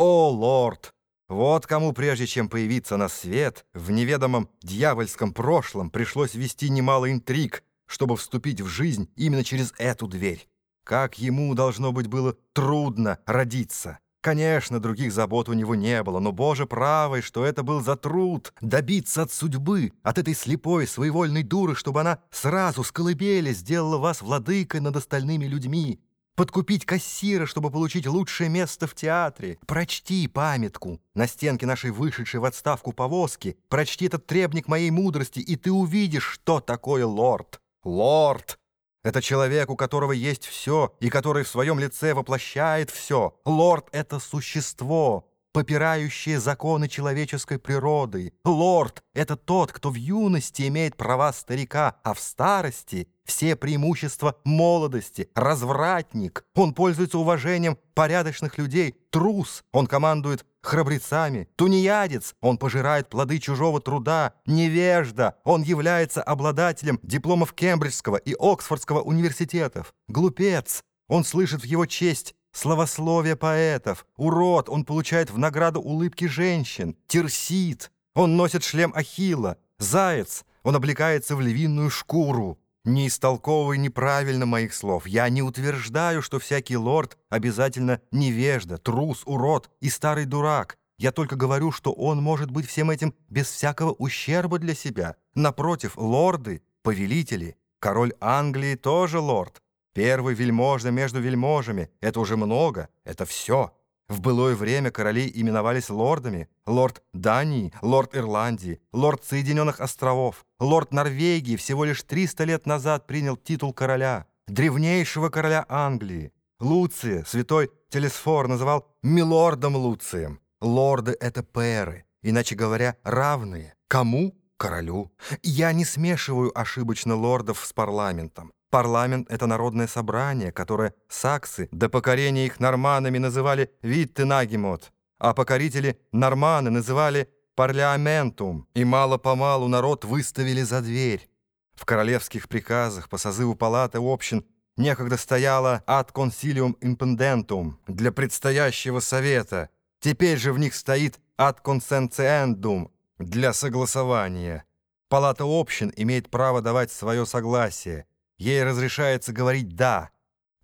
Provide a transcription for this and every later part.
О, лорд! Вот кому, прежде чем появиться на свет, в неведомом дьявольском прошлом пришлось вести немало интриг, чтобы вступить в жизнь именно через эту дверь. Как ему, должно быть, было трудно родиться. Конечно, других забот у него не было, но, Боже правый, что это был за труд добиться от судьбы, от этой слепой, своевольной дуры, чтобы она сразу с колыбели сделала вас владыкой над остальными людьми, подкупить кассира, чтобы получить лучшее место в театре. Прочти памятку на стенке нашей вышедшей в отставку повозки, прочти этот требник моей мудрости, и ты увидишь, что такое лорд. Лорд! Это человек, у которого есть все, и который в своем лице воплощает все. Лорд — это существо, попирающее законы человеческой природы. Лорд — это тот, кто в юности имеет права старика, а в старости — все преимущества молодости. Развратник. Он пользуется уважением порядочных людей. Трус. Он командует храбрецами. Тунеядец. Он пожирает плоды чужого труда. Невежда. Он является обладателем дипломов Кембриджского и Оксфордского университетов. Глупец. Он слышит в его честь Словословие поэтов. Урод, он получает в награду улыбки женщин. Терсит, он носит шлем Ахилла. Заяц, он облекается в львиную шкуру. Не истолковывай неправильно моих слов. Я не утверждаю, что всякий лорд обязательно невежда, трус, урод и старый дурак. Я только говорю, что он может быть всем этим без всякого ущерба для себя. Напротив, лорды, повелители, король Англии тоже лорд. Первый вельможа между вельможами — это уже много, это все. В былое время короли именовались лордами. Лорд Дании, лорд Ирландии, лорд Соединенных островов, лорд Норвегии всего лишь 300 лет назад принял титул короля, древнейшего короля Англии. Луция, святой Телесфор, называл милордом Луцием. Лорды — это пэры, иначе говоря, равные. Кому? Королю. Я не смешиваю ошибочно лордов с парламентом. Парламент — это народное собрание, которое саксы до покорения их норманами называли «виттенагимот», а покорители норманы называли «парламентум», и мало-помалу народ выставили за дверь. В королевских приказах по созыву палаты общин некогда стояло «ad consilium impendentum» для предстоящего совета, теперь же в них стоит «ad consentiendum» для согласования. Палата общин имеет право давать свое согласие, Ей разрешается говорить «да».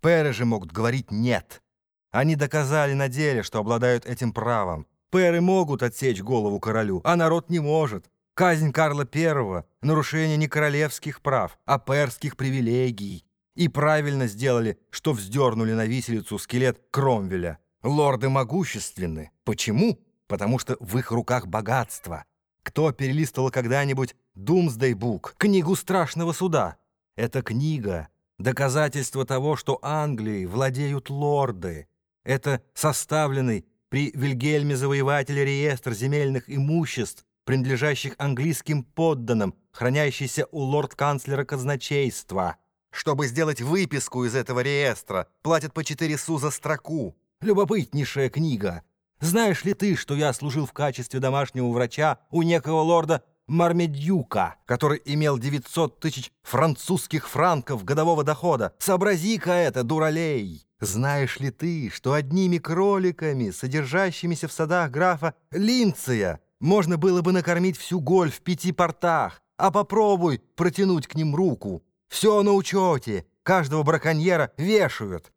Пэры же могут говорить «нет». Они доказали на деле, что обладают этим правом. Пэры могут отсечь голову королю, а народ не может. Казнь Карла I — нарушение не королевских прав, а пэрских привилегий. И правильно сделали, что вздернули на виселицу скелет Кромвеля. Лорды могущественны. Почему? Потому что в их руках богатство. Кто перелистывал когда-нибудь «Думсдей Бук», книгу страшного суда? Эта книга — доказательство того, что Англией владеют лорды. Это составленный при Вильгельме Завоевателе реестр земельных имуществ, принадлежащих английским подданным, хранящийся у лорд-канцлера казначейства. Чтобы сделать выписку из этого реестра, платят по 4 су за строку. Любопытнейшая книга. Знаешь ли ты, что я служил в качестве домашнего врача у некого лорда Мармедюка, который имел 900 тысяч французских франков годового дохода. Сообрази-ка это, дуралей! Знаешь ли ты, что одними кроликами, содержащимися в садах графа Линция, можно было бы накормить всю голь в пяти портах, а попробуй протянуть к ним руку. Все на учете, каждого браконьера вешают.